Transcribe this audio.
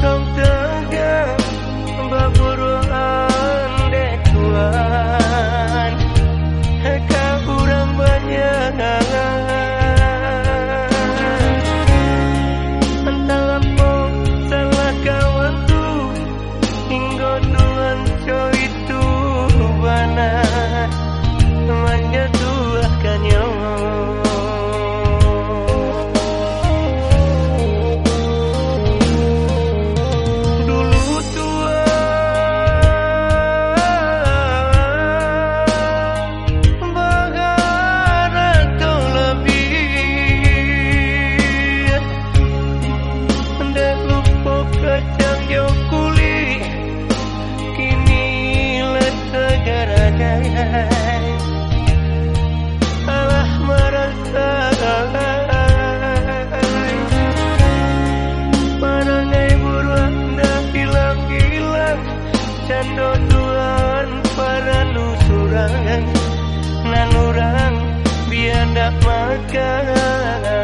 等 nak makan